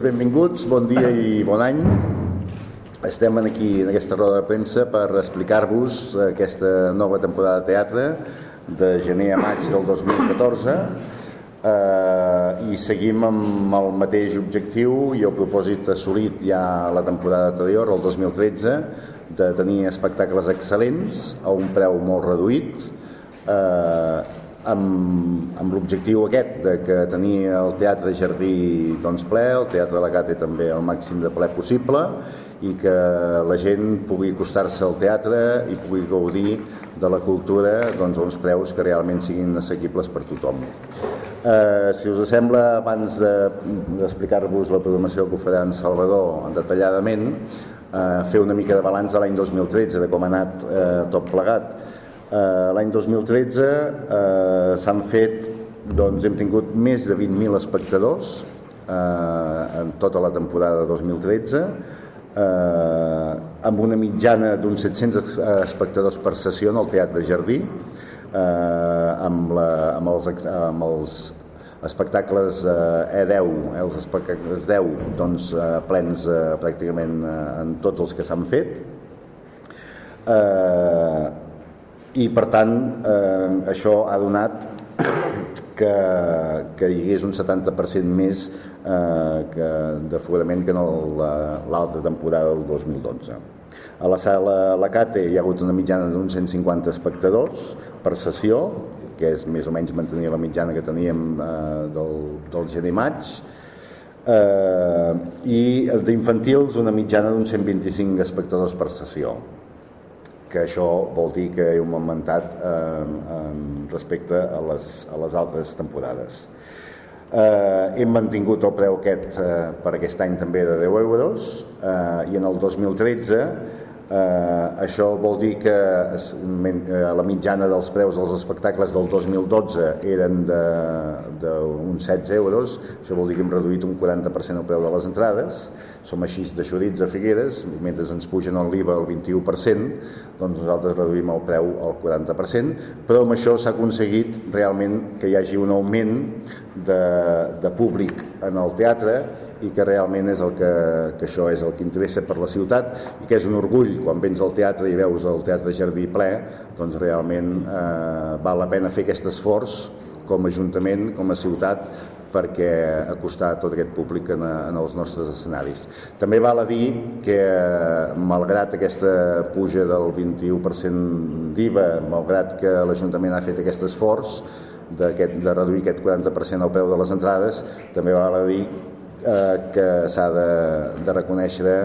Benvinguts, bon dia i bon any. Estem aquí en aquesta roda de premsa per explicar-vos aquesta nova temporada de teatre de gener a maig del 2014 eh, i seguim amb el mateix objectiu i el propòsit assolit ja la temporada anterior, el 2013, de tenir espectacles excel·lents a un preu molt reduït eh, amb, amb l'objectiu aquest de que tenir el Teatre Jardí doncs, ple, el Teatre de la Cate també el màxim de ple possible i que la gent pugui acostar-se al teatre i pugui gaudir de la cultura doncs, a uns preus que realment siguin assequibles per tothom. Eh, si us sembla, abans d'explicar-vos de, la programació que ho farà en Salvador detalladament, eh, fer una mica de balanç de l'any 2013, de com ha anat eh, tot plegat. Eh, L'any 2013 eh, s'han fet, doncs hem tingut més de 20.000 espectadors eh, en tota la temporada 2013, eh, amb una mitjana d'uns 700 espectadors per sessió en el Teatre Jardí, eh, amb, la, amb, els, amb els espectacles eh, E10, eh, els espectacles 10 doncs, eh, plens eh, pràcticament eh, en tots els que s'han fet. Eh, i per tant eh, això ha donat que, que hi hagués un 70% més eh, d'aforament que en l'altra temporada del 2012. A la sala La Cate hi ha hagut una mitjana d'uns 150 espectadors per sessió, que és més o menys mantenir la mitjana que teníem eh, del, del gener maig, eh, i d'infantils una mitjana d'uns 125 espectadors per sessió que això vol dir que hem augmentat eh, respecte a les, a les altres temporades. Eh, hem mantingut el preu aquest eh, per aquest any també de 10 euros eh, i en el 2013 Eh, això vol dir que eh, la mitjana dels preus dels espectacles del 2012 eren d'uns 16 euros, això vol dir que hem reduït un 40% el preu de les entrades, som així de xurits a Figueres, mentre ens pugen l'IVA al 21%, doncs nosaltres reduïm el preu al 40%, però amb això s'ha aconseguit realment que hi hagi un augment de, de públic en el teatre i que realment és el que, que això és el que interessa per la ciutat i que és un orgull. Quan vens al teatre i veus el Teatre Jardí ple doncs realment eh, val la pena fer aquest esforç com a Ajuntament, com a ciutat perquè acostar tot aquest públic en, en els nostres escenaris. També val a dir que, malgrat aquesta puja del 21% d'IVA, malgrat que l'Ajuntament ha fet aquest esforç de, de reduir aquest 40% al preu de les entrades, també val a dir eh, que s'ha de, de reconèixer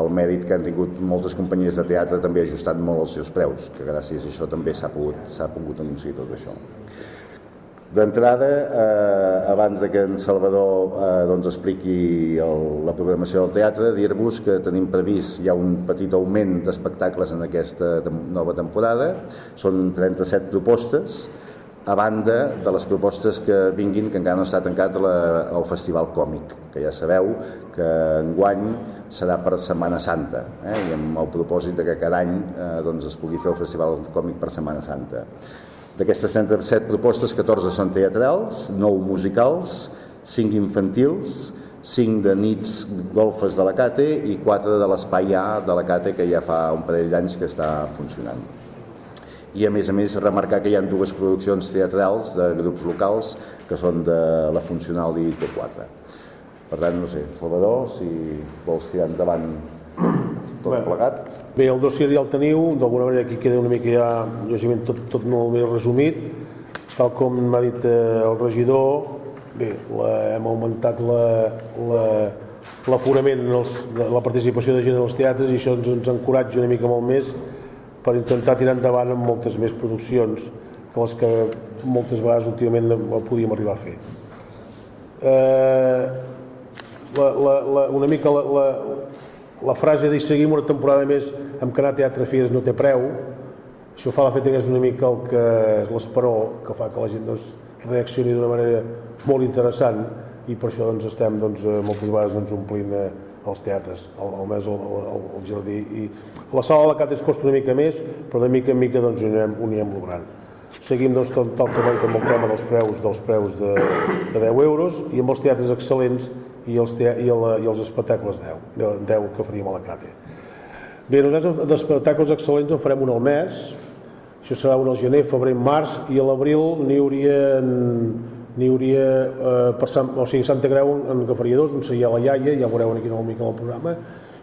el mèrit que han tingut moltes companyies de teatre també ajustat molt els seus preus, que gràcies a això també s'ha pogut, pogut anunciar tot això. D'entrada, eh, abans de que en Salvador eh, doncs expliqui el, la programació del teatre, dir-vos que tenim previst hi ha un petit augment d'espectacles en aquesta nova temporada, són 37 propostes, a banda de les propostes que vinguin que encara no està tancat la, el Festival Còmic, que ja sabeu que enguany serà per Setmana Santa, eh? i amb el propòsit de que cada any eh, doncs es pugui fer el Festival Còmic per Setmana Santa. D'aquestes 37 propostes, 14 són teatrals, 9 musicals, 5 infantils, 5 de nits golfes de la Cate i 4 de l'espai A de la Cate que ja fa un parell d'anys que està funcionant i a més a més remarcar que hi ha dues produccions teatrals de grups locals que són de la Funcional i T4. Per tant, no sé, Salvador, si vols tirar endavant tot bé, plegat. Bé, el dossier ja el teniu, d'alguna manera aquí queda una mica ja, lògicament, tot, tot molt més resumit. Tal com m'ha dit eh, el regidor, bé, la, hem augmentat l'aforament, la, la, la participació de gent als teatres i això ens, ens encoratja una mica molt més per intentar tirar endavant amb moltes més produccions que les que moltes vegades últimament no podíem arribar a fer. Eh, la, la, la, una mica la, la, la frase de seguim una temporada més amb a teatre Figueres no té preu, això fa l'efecte que és una mica el que és l'esperó que fa que la gent doncs, reaccioni d'una manera molt interessant i per això doncs, estem doncs, moltes vegades doncs, omplint eh, als teatres, al, al, al jardí. I la sala de la Càtedra costa una mica més, però de mica en mica doncs, ho, anirem, ho anirem logrant. Seguim doncs, tal, tal com hem amb el tema dels preus dels preus de, de 10 euros i amb els teatres excel·lents i els, te, i, el, i els espectacles 10, 10 que faríem a la CATE. Bé, nosaltres d'espectacles excel·lents en farem un al mes, això serà un al gener, febrer, març, i a l'abril n'hi hauria, n'hi hauria eh, per Sant, o sigui, Santa Creu en agafaria dos, un seria la iaia, ja veureu aquí una mica el programa,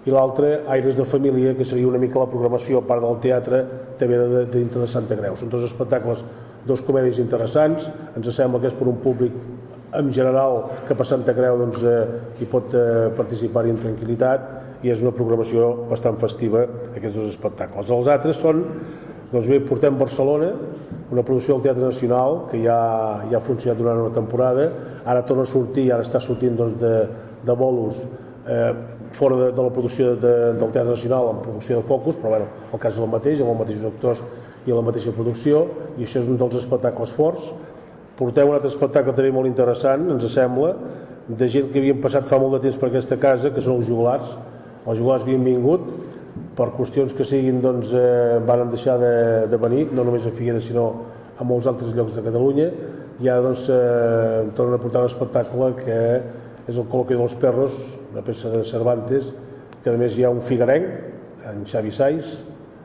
i l'altre Aires de Família, que seria una mica la programació a part del teatre, també de, de, dintre de Santa Creu. Són dos espectacles, dos comèdies interessants, ens sembla que és per un públic en general que per Santa Creu doncs, eh, hi pot eh, participar-hi en tranquil·litat i és una programació bastant festiva aquests dos espectacles. Els altres són, doncs bé, portem Barcelona, una producció del Teatre Nacional que ja, ja ha funcionat durant una temporada, ara torna a sortir, ara està sortint doncs, de, de bolos eh, fora de, de la producció de, del Teatre Nacional en producció de Focus, però bueno, el cas és el mateix, amb els mateixos actors i la mateixa producció, i això és un dels espectacles forts. Portem un altre espectacle també molt interessant, ens sembla, de gent que havien passat fa molt de temps per aquesta casa, que són els juglars, els jugadors havien vingut per qüestions que siguin doncs, eh, van deixar de, de venir, no només a Figueres sinó a molts altres llocs de Catalunya. I ara doncs, eh, tornen a portar un espectacle que és el Col·loqui dels Perros, una peça de Cervantes, que a més hi ha un figuerenc, en Xavi Saiz,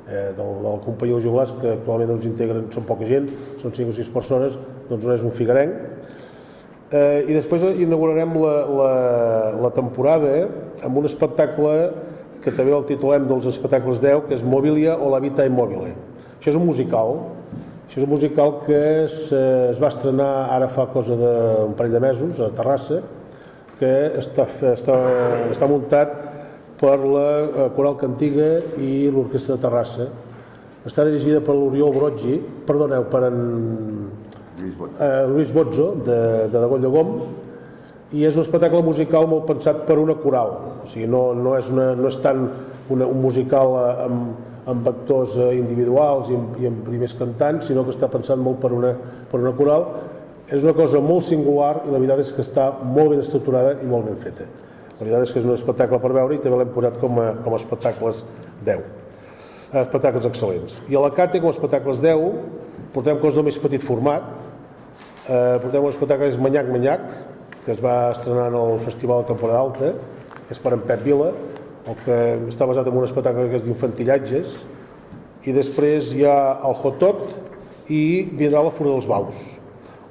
eh, del, de la companyia dels juglars, que actualment doncs, integren, són poca gent, són 5 o 6 persones, doncs no és un figuerenc, Eh, I després inaugurarem la, la, la temporada amb un espectacle que també el titulem dels espectacles 10, que és Mobilia o la Vita Immobile. Això és un musical, això és un musical que es, es va estrenar ara fa cosa d'un parell de mesos a Terrassa, que està, està, està muntat per la eh, Coral Cantiga i l'Orquestra de Terrassa. Està dirigida per l'Oriol Broggi, perdoneu, per en Lluís Bozzo, eh, de, de Degoll de Gom, i és un espectacle musical molt pensat per una coral, o sigui, no, no, és, una, no és tant una, un musical eh, amb, amb actors eh, individuals i amb, i amb primers cantants, sinó que està pensat molt per una, per una coral. És una cosa molt singular i la veritat és que està molt ben estructurada i molt ben feta. La veritat és que és un espectacle per veure i també l'hem posat com a, com a espectacles 10. Eh, espectacles excel·lents. I a la CATE, com a espectacles 10, portem coses del més petit format, eh, portem un espectacle que és Manyac Manyac, que es va estrenar en el Festival de Temporada Alta, que és per en Pep Vila, el que està basat en un espectacle que és d'infantillatges, i després hi ha el Hot Tot i vindrà la Fura dels Baus.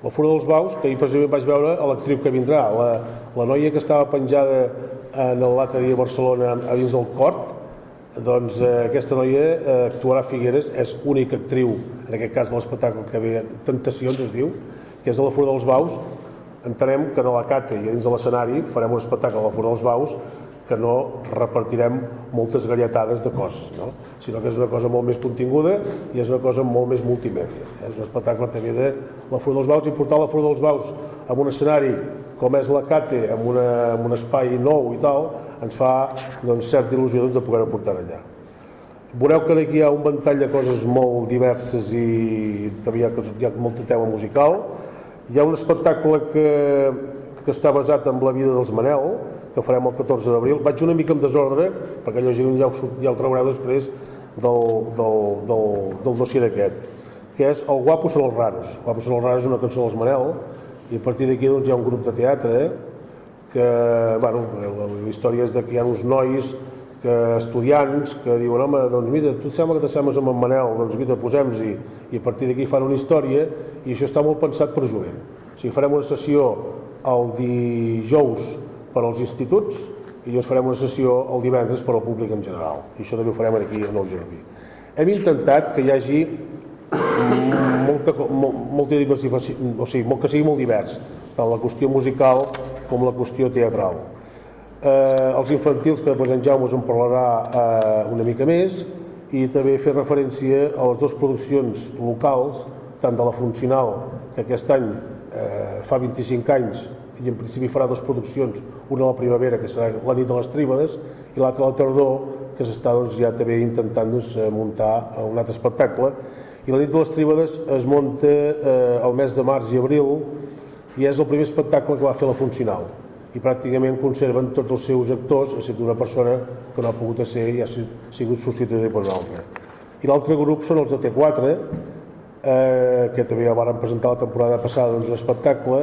La Fura dels Baus, que ahir precisament vaig veure l'actriu que vindrà, la, la noia que estava penjada en l'altre dia a Barcelona a dins del cort, doncs eh, aquesta noia eh, actuarà a Figueres, és única actriu, en aquest cas de l'espectacle que ve Tentacions es diu, que és a la Fura dels Baus, entenem que no la cate i dins de l'escenari farem un espectacle a la Fura dels Baus que no repartirem moltes galletades de coses, no? sinó que és una cosa molt més continguda i és una cosa molt més multimèdia. És un espectacle també de la Fura dels Baus i portar la Fura dels Baus en un escenari com és la Cate, amb, una, amb un espai nou i tal, ens fa doncs, certa il·lusió doncs, de poder-ho portar allà. Veureu que aquí hi ha un ventall de coses molt diverses i també hi ha, hi ha molta tema musical. Hi ha un espectacle que, que està basat en la vida dels Manel, que farem el 14 d'abril. Vaig una mica en desordre, perquè lògicament ja ho, ja ho trobareu després del, del, del, del dossier d'aquest, que és El guapo són els raros. El guapo són els raros és una cançó dels Manel, i a partir d'aquí doncs, hi ha un grup de teatre que, bueno, la història és de que hi ha uns nois que estudiants que diuen, home, doncs mira, tu sembla que t'assembles amb en Manel, doncs mira, posem-hi, i a partir d'aquí fan una història, i això està molt pensat per jovent. O sigui, farem una sessió el dijous per als instituts, i llavors farem una sessió el divendres per al públic en general. I això també ho farem aquí a Nou Jardí. Hem intentat que hi hagi molta, molta diversificació, o sigui, molt, que sigui molt divers, tant la qüestió musical com la qüestió teatral. Eh, els infantils, que després en Jaume en parlarà eh, una mica més, i també fer referència a les dues produccions locals, tant de la Funcional, que aquest any eh, fa 25 anys i en principi farà dues produccions, una a la primavera, que serà la nit de les Tríbades, i l'altra a la tardor, que s'està doncs, ja també intentant doncs, muntar un altre espectacle. I la nit de les Tríbades es munta eh, el mes de març i abril i és el primer espectacle que va fer la Funcional i pràcticament conserven tots els seus actors, excepte una persona que no ha pogut ser i ha sigut substituïda per una altra. I l'altre grup són els de T4, eh, que també ja van presentar la temporada passada doncs, un espectacle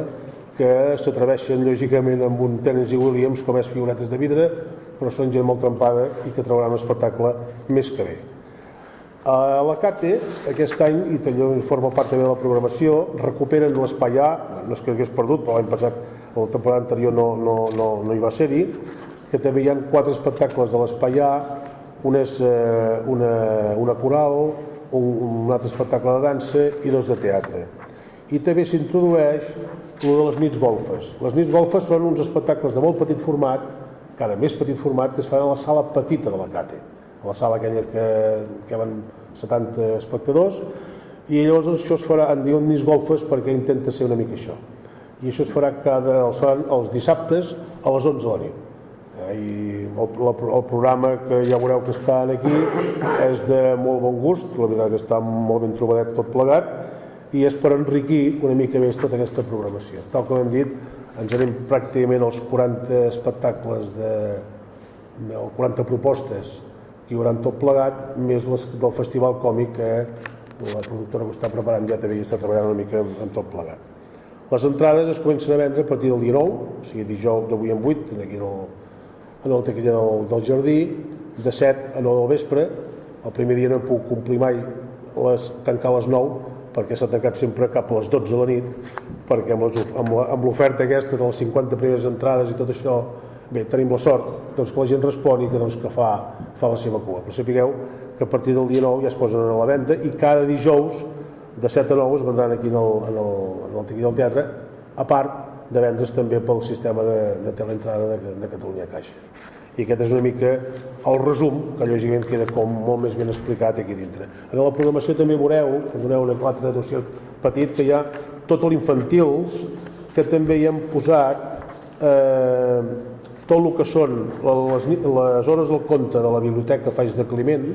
que s'atreveixen lògicament amb un Tennessee Williams com és figuretes de vidre, però són gent molt trempada i que trauran un espectacle més que bé. A la CATE, aquest any, i també forma part també de la programació, recuperen l'espai A, no és que hagués perdut, però l'any passat, la temporada anterior no, no, no, no hi va ser-hi, que també hi ha quatre espectacles de l'espai A, un és eh, una, una coral, un, un altre espectacle de dansa i dos de teatre. I també s'introdueix el de les nits golfes. Les nits golfes són uns espectacles de molt petit format, encara més petit format, que es fan a la sala petita de la CATE a la sala aquella que, que van 70 espectadors, i llavors això es farà, en diuen Nis Golfes perquè intenta ser una mica això. I això es farà cada, els, faran els dissabtes a les 11 de la nit. Eh, I el, el, el programa que ja veureu que està aquí és de molt bon gust, la veritat que està molt ben trobadet tot plegat, i és per enriquir una mica més tota aquesta programació. Tal com hem dit, ens anem pràcticament als 40 espectacles de, de 40 propostes hi haurà tot plegat, més les del Festival Còmic que la productora que està preparant ja també està treballant una mica en tot plegat. Les entrades es comencen a vendre a partir del dia 9, o sigui dijous d'avui en 8, aquí en el, en el taquilla del, del jardí, de 7 a 9 del vespre. El primer dia no pogut complir mai les, tancar les 9, perquè s'ha tancat sempre cap a les 12 de la nit, perquè amb l'oferta aquesta de les 50 primeres entrades i tot això bé, tenim la sort doncs, que la gent respon i que, doncs, que fa, fa la seva cua. Però sapigueu que a partir del dia 9 ja es posen a la venda i cada dijous de 7 a 9 es vendran aquí en el, en el, en el del teatre, a part de vendre's també pel sistema de, de teleentrada de, de Catalunya Caixa. I aquest és una mica el resum, que lògicament queda com molt més ben explicat aquí dintre. En la programació també veureu, que doneu un altre dossier petit, que hi ha tot l'infantils, que també hi hem posat eh, tot el que són les, les hores del conte de la biblioteca Faix de Climent,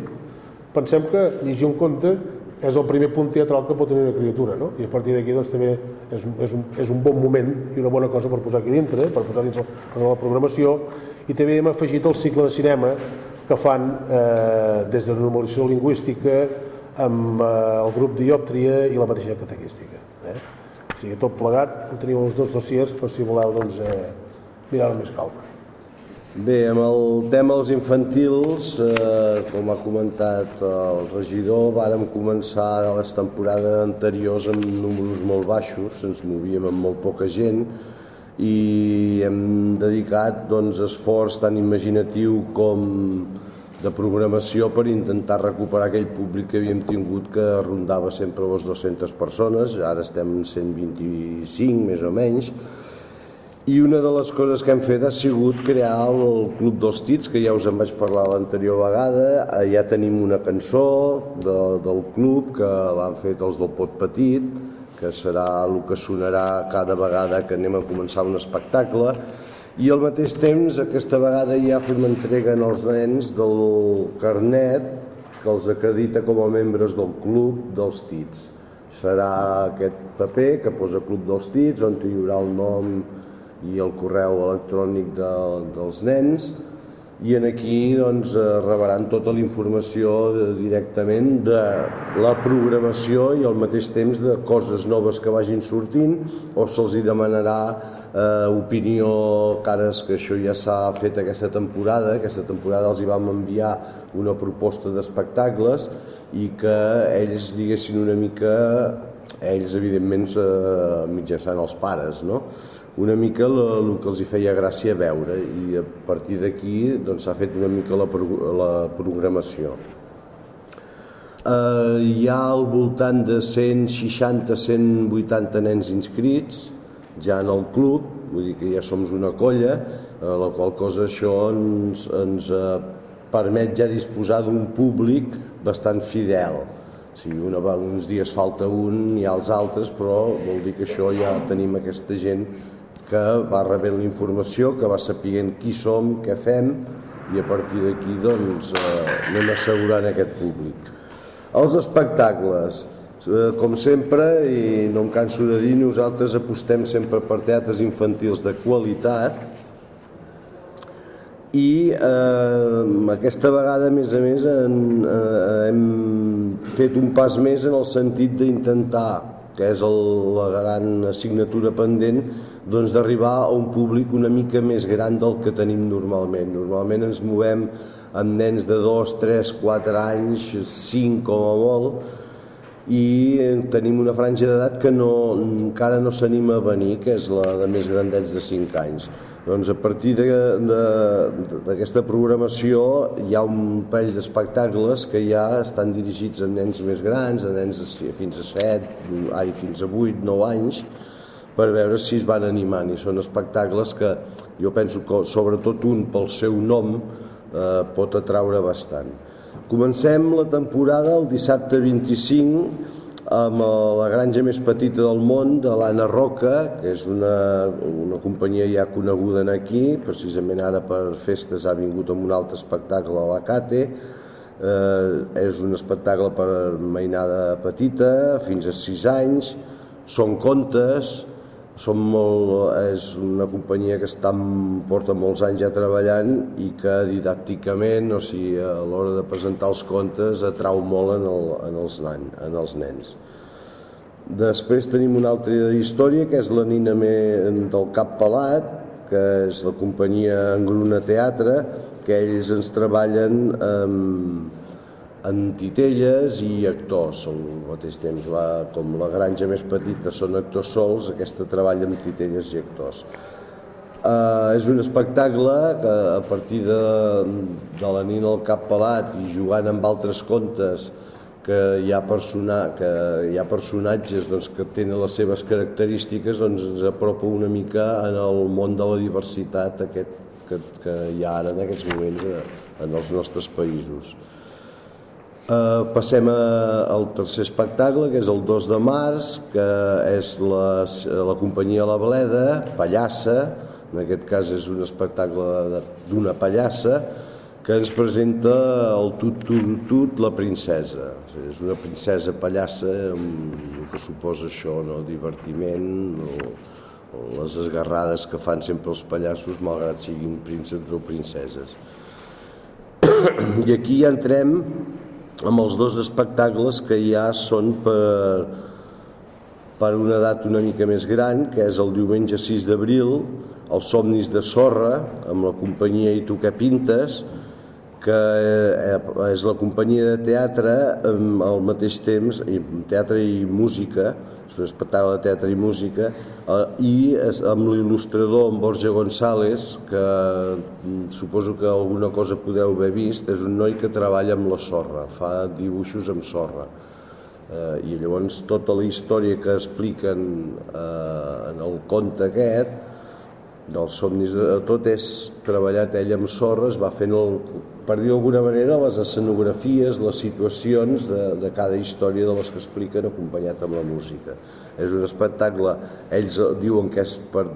pensem que llegir un conte és el primer punt teatral que pot tenir una criatura, no? i a partir d'aquí doncs, també és, és, un, és un bon moment i una bona cosa per posar aquí dintre, per posar dins la, la programació, i també hem afegit el cicle de cinema que fan eh, des de la normalització lingüística amb eh, el grup diòptria i la mateixa catequística. Eh? O sigui, tot plegat, teniu els dos dossiers per si voleu doncs, eh, mirar-ho més calma. Bé, amb el tema dels infantils, eh, com ha comentat el regidor, vàrem començar les temporades anteriors amb números molt baixos, ens movíem amb molt poca gent i hem dedicat doncs, esforç tant imaginatiu com de programació per intentar recuperar aquell públic que havíem tingut que rondava sempre les 200 persones, ara estem en 125 més o menys, i una de les coses que hem fet ha sigut crear el Club dels Tits, que ja us en vaig parlar l'anterior vegada. Eh, ja tenim una cançó de, del club que l'han fet els del Pot Petit, que serà el que sonarà cada vegada que anem a començar un espectacle. I al mateix temps, aquesta vegada ja fem entrega als nens del carnet que els acredita com a membres del club dels Tits. Serà aquest paper que posa Club dels Tits, on hi haurà el nom i el correu electrònic de, dels nens i en aquí doncs, eh, rebran tota la informació de, directament de la programació i al mateix temps de coses noves que vagin sortint o se'ls demanarà eh, opinió cares que això ja s'ha fet aquesta temporada aquesta temporada els hi vam enviar una proposta d'espectacles i que ells diguessin una mica ells evidentment eh, mitjançant els pares no? una mica el que els hi feia gràcia veure i a partir d'aquí doncs, s'ha fet una mica la, la programació. Eh, hi ha al voltant de 160-180 nens inscrits ja en el club, vull dir que ja som una colla, eh, la qual cosa això ens, ens eh, permet ja disposar d'un públic bastant fidel. Sigui, una, uns dies falta un i els altres, però vol dir que això ja tenim aquesta gent que va rebent la informació, que va sapient qui som, què fem, i a partir d'aquí doncs, eh, anem assegurant aquest públic. Els espectacles, eh, com sempre, i no em canso de dir, nosaltres apostem sempre per teatres infantils de qualitat, i eh, aquesta vegada a més a més en, eh, hem fet un pas més en el sentit d'intentar que és el, la gran assignatura pendent doncs, d'arribar a un públic una mica més gran del que tenim normalment. Normalment ens movem amb nens de 2, 3, 4 anys, 5 com a molt, i tenim una franja d'edat que no, encara no s'anima a venir, que és la de més grandets de 5 anys. Doncs a partir d'aquesta programació hi ha un parell d'espectacles que ja estan dirigits a nens més grans, a nens fins a 7, ai, fins a 8, 9 anys, per veure si es van animant. I són espectacles que jo penso que sobretot un pel seu nom eh, pot atraure bastant. Comencem la temporada el dissabte 25 amb la granja més petita del món de l'Anna Roca, que és una, una companyia ja coneguda en aquí, precisament ara per festes ha vingut amb un altre espectacle a la Cate, eh, és un espectacle per mainada petita, fins a 6 anys, són contes, som molt, és una companyia que està, porta molts anys ja treballant i que didàcticament, o sigui, a l'hora de presentar els contes, atrau molt en, el, en, els, nan, en els nens. Després tenim una altra història, que és la Nina del Cap Pelat, que és la companyia Engruna Teatre, que ells ens treballen amb, en titelles i actors al mateix temps. La, com la granja més petita són actors sols, aquesta treballa amb titelles i actors. Uh, és un espectacle que a partir de, de la nina al cap pelat i jugant amb altres contes que hi ha, persona, que hi ha personatges doncs, que tenen les seves característiques doncs ens apropa una mica en el món de la diversitat aquest que, que hi ha ara en aquests moments en els nostres països. Uh, passem a, al tercer espectacle, que és el 2 de març, que és la, la companyia La Bleda, Pallassa, en aquest cas és un espectacle d'una pallassa, que ens presenta el tut, tut, tut, la princesa. És una princesa pallassa amb el que suposa això, no? divertiment, o, o les esgarrades que fan sempre els pallassos, malgrat siguin prínceps o princeses. I aquí ja entrem amb els dos espectacles que ja són per, per una edat una mica més gran, que és el diumenge 6 d'abril, els somnis de sorra, amb la companyia I tu que pintes, que eh, és la companyia de teatre al mateix temps, teatre i música, espectacle de teatre i música, eh, i amb l'il·lustrador, en Borja González, que mm, suposo que alguna cosa podeu haver vist, és un noi que treballa amb la sorra, fa dibuixos amb sorra. Eh, I llavors tota la història que expliquen eh, en el conte aquest, dels somnis de tot és treballat ell amb sorra, es va fent el, per dir d'alguna manera, les escenografies, les situacions de, de cada història de les que expliquen acompanyat amb la música. És un espectacle, ells diuen que és per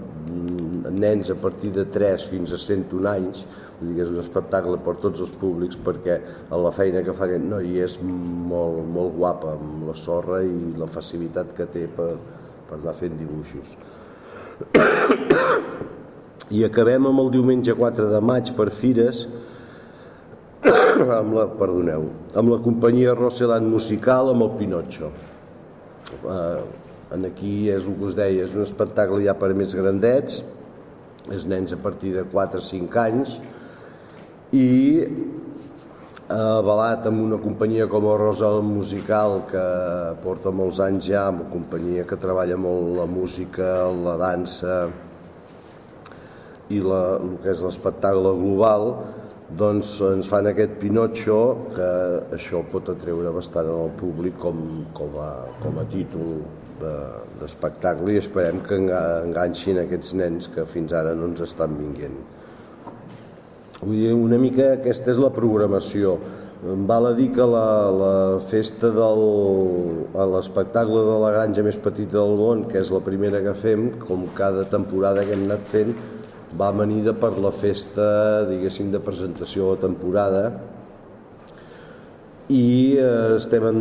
nens a partir de 3 fins a 101 anys, vull dir que és un espectacle per tots els públics perquè la feina que fa aquest noi és molt, molt guapa amb la sorra i la facilitat que té per, per anar fent dibuixos. I acabem amb el diumenge 4 de maig per Fires, amb la, perdoneu, amb la companyia Roseland Musical amb el Pinotxo. Uh, en aquí és el que us deia, és un espectacle ja per més grandets, és nens a partir de 4 o 5 anys, i avalat amb una companyia com a Rosa Musical que porta molts anys ja, una companyia que treballa molt la música, la dansa i la, el que és l'espectacle global, doncs ens fan aquest Pinotxo que això pot atreure bastant al públic com, com, a, com a títol d'espectacle de, i esperem que enganxin aquests nens que fins ara no ens estan vinguent. Vull dir, una mica aquesta és la programació. Val a dir que la, la festa del l'espectacle de la granja més petita del món, que és la primera que fem, com cada temporada que hem anat fent, va amanida per la festa, diguéssim, de presentació de temporada. I eh, estem en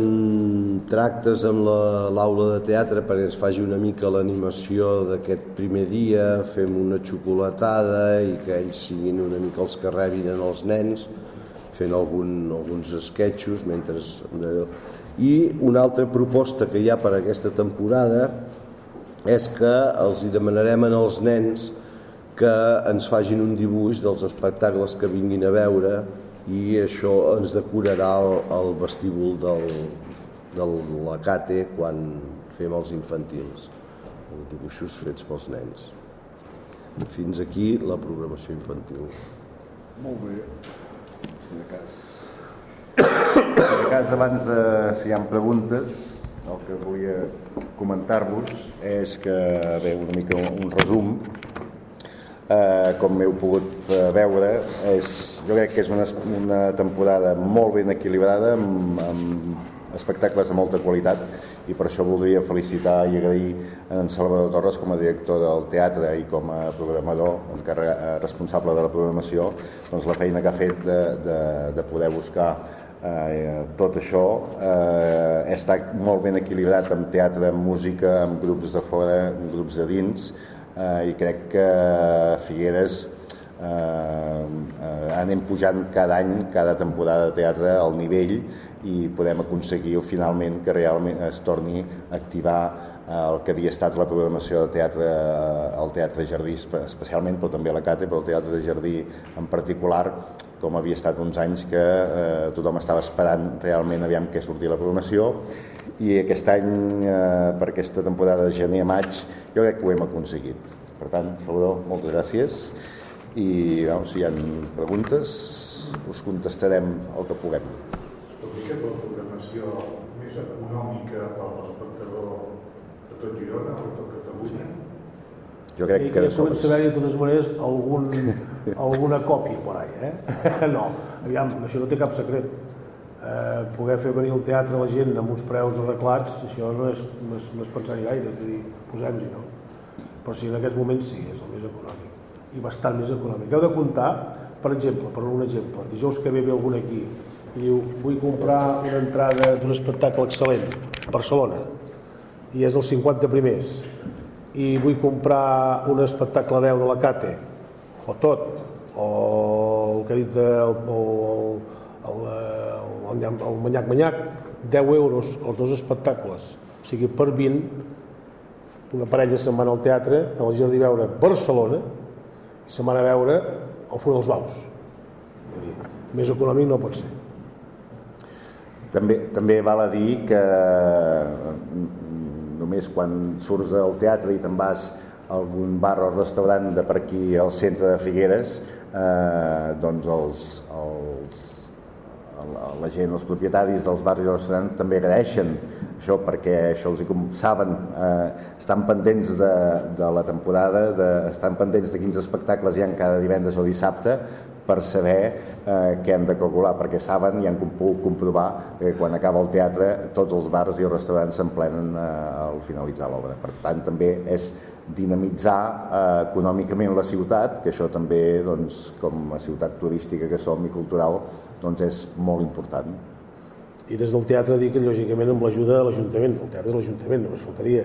tractes amb l'aula la, de teatre perquè ens faci una mica l'animació d'aquest primer dia, fem una xocolatada i que ells siguin una mica els que rebin en els nens, fent algun, alguns esquetxos mentre... I una altra proposta que hi ha per aquesta temporada és que els hi demanarem als nens que ens fagin un dibuix dels espectacles que vinguin a veure i això ens decorarà el, el vestíbul del, de la CATE quan fem els infantils, els dibuixos fets pels nens. Fins aquí la programació infantil. Molt bé. Si de cas, si de cas abans de si hi ha preguntes, el que volia comentar-vos és que, bé, una mica un resum, eh, com heu pogut eh, veure, és, jo crec que és una, una temporada molt ben equilibrada, amb, amb espectacles de molta qualitat i per això voldria felicitar i agrair en Salvador Torres com a director del teatre i com a programador, eh, responsable de la programació, doncs la feina que ha fet de, de, de poder buscar eh, tot això. Eh, està molt ben equilibrat amb teatre, amb música, amb grups de fora, amb grups de dins eh, i crec que Figueres eh, eh, anem pujant cada any, cada temporada de teatre al nivell i podem aconseguir finalment que realment es torni a activar eh, el que havia estat la programació de teatre al Teatre Jardí especialment, però també a la Cate, però el Teatre de Jardí en particular, com havia estat uns anys que eh, tothom estava esperant realment aviam què sortia la programació. I aquest any, eh, per aquesta temporada de gener a maig, jo crec que ho hem aconseguit. Per tant, Salvador, moltes gràcies. I bueno, si hi ha preguntes us contestarem el que puguem mica la programació més econòmica per l'espectador de tot Girona o de tot Catalunya? Jo crec que... I ja comença a haver de totes maneres algun, alguna còpia per ahí, eh? No, aviam, això no té cap secret. Eh, poder fer venir al teatre la gent amb uns preus arreglats, això no és, no és, no és pensar-hi gaire, és a dir, posem-hi, no? Però sí, en aquests moments sí, és el més econòmic. I bastant més econòmic. Heu de comptar, per exemple, per un exemple, dijous que ve ve algun aquí i diu vull comprar una entrada d'un espectacle excel·lent a Barcelona i és dels 50 primers i vull comprar un espectacle 10 de la Cate. O tot. O el que ha dit el, el, el, el, el, Manyac Manyac 10 euros els dos espectacles. O sigui per 20 una parella se'n van al teatre a la Jardí veure Barcelona i se'n van a veure el Fur dels Baus. Més econòmic no pot ser. També, també val a dir que només quan surts del teatre i te'n vas a algun bar o restaurant de per aquí al centre de Figueres, eh, doncs els, els, la gent, els propietaris dels barris i restaurants també agraeixen això perquè això els saben, eh, estan pendents de, de la temporada, de, estan pendents de quins espectacles hi ha cada divendres o dissabte per saber eh, què han de calcular, perquè saben i han pogut comprovar que quan acaba el teatre tots els bars i els restaurants s'emplenen eh, al finalitzar l'obra. Per tant, també és dinamitzar eh, econòmicament la ciutat, que això també, doncs, com a ciutat turística que som i cultural, doncs és molt important. I des del teatre dic que, lògicament, amb l'ajuda de l'Ajuntament, el teatre és l'Ajuntament, només faltaria,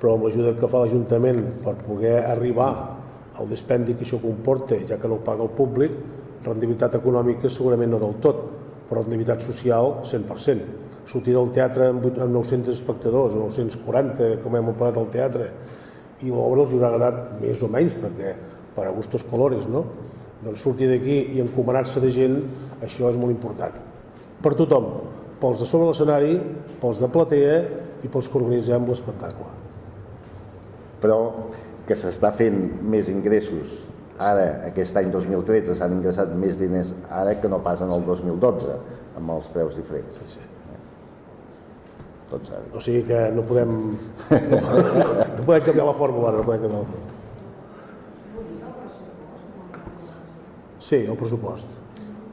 però amb l'ajuda que fa l'Ajuntament per poder arribar al dispendi que això comporta, ja que no ho paga el públic, rendibilitat econòmica segurament no del tot, però rendibilitat social 100%. Sortir del teatre amb 900 espectadors, o 940, com hem empleat al teatre, i l'obra els haurà agradat més o menys, perquè per a gustos colores, no? Doncs sortir d'aquí i encomanar-se de gent, això és molt important. Per tothom, pels de sobre l'escenari, pels de platea i pels que organitzem l'espectacle. Però que s'està fent més ingressos ara, aquest any 2013, s'han ingressat més diners ara que no passen el 2012 amb els preus diferents. Sí, sí. Tot O sigui que no podem, no, no podem canviar la fórmula, no podem canviar la fórmula. Sí, el pressupost.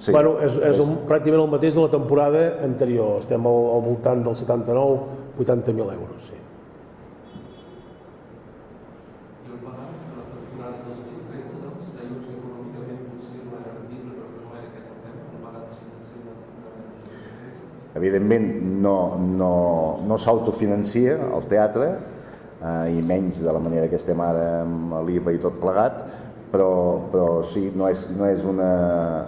Sí, bueno, és, és, és... pràcticament el mateix de la temporada anterior. Estem al, al voltant dels 79-80.000 euros, sí. Evidentment no, no, no s'autofinancia el teatre eh, i menys de la manera que estem ara amb l'IVA i tot plegat, però, però sí, no és, no és una...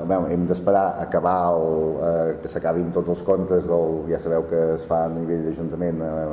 Bé, hem d'esperar acabar el, eh, que s'acabin tots els comptes del, ja sabeu que es fa a nivell d'Ajuntament eh,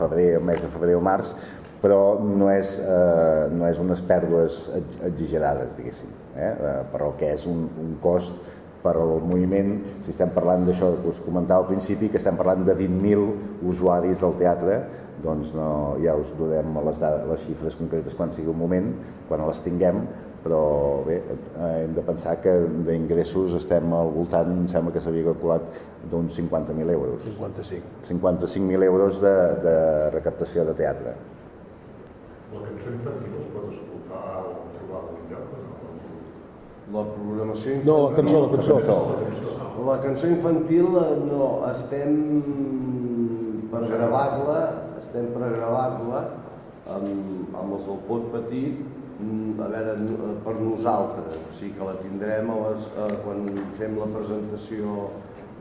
febrer, el mes de febrer o març, però no és, eh, no és unes pèrdues ex- exagerades, diguéssim, eh? eh, però que és un, un cost per al moviment, si estem parlant d'això que us comentava al principi, que estem parlant de 20.000 usuaris del teatre, doncs no, ja us donem les, dades, les xifres concretes quan sigui un moment, quan les tinguem, però bé, eh, hem de pensar que d'ingressos estem al voltant, em sembla que s'havia calculat d'uns 50.000 euros. 55. 55.000 euros de, de recaptació de teatre. La cançó infantil es pot escoltar o trobar a algun lloc o no? La programació No, la cançó, la cançó. La cançó infantil eh, no, estem per gravar-la, estem per gravar-la amb, amb els del pot petit, mm, a veure, no- per nosaltres, o sigui que la tindrem a les, a, quan fem la presentació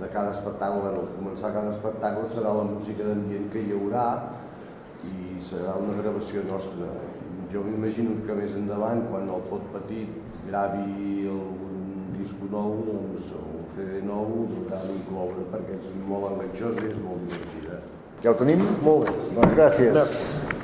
de cada espectacle, al començar cada espectacle serà la música d'ambient que hi haurà i serà una gravació nostra. Jo m'imagino que més endavant, quan el pot petit gravi algun disco nou, doncs, o un CD nou, ho haurà d'incloure perquè és molt enganxós i és molt divertida. Ja ho tenim? Molt bé. Doncs gràcies.